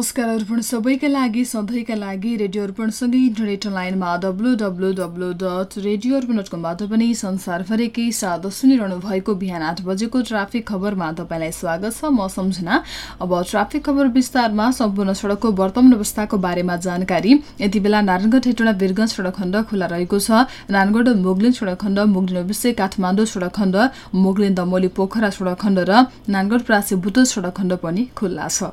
नमस्कार अर्पण सबैका लागि सधैँका लागि रेडियो अर्पणसँगै इन्टरनेट लाइनमा W W W dot radio Arpan dot कमबाट पनि संसारभरिकै साथ सुनिरहनु भएको बिहान आठ बजेको ट्राफिक खबरमा तपाईँलाई स्वागत छ। म सम्झना। अब ट्राफिक खबर विस्तारमा सम्पूर्ण सडकको वर्तमान अवस्थाको बारेमा जानकारी। यति बेला नारायणगढ हेटोडा वीरगंज सडक खण्ड खुला रहेको छ। नारायणगढ मुगलिन सडक खण्ड मुगलिन विषय काठमाडौँ सडक खण्ड मुगलिन दमोली पोखरा सडक खण्ड र नारायणगढ प्रासी बुटो सडक खण्ड पनि खुल्ला छ।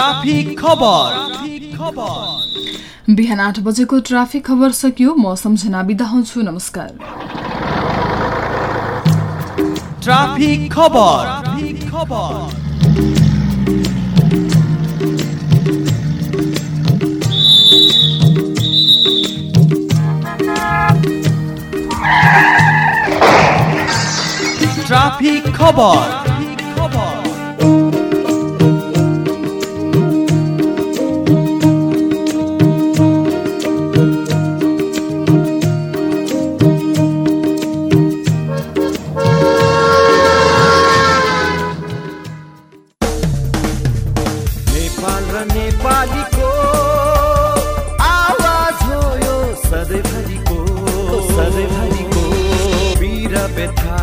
ट्राफिक खबर। बिहान आठ बजेको ट्राफिक खबर सकियो। म सम्झना बिदा हुन्छु। नमस्कार। ट्राफिक खबर। खबर ट्राफिक खबर। नेपालीको आवाज हो यो सधैँभरिको सधैँभरिको वीर व्यथा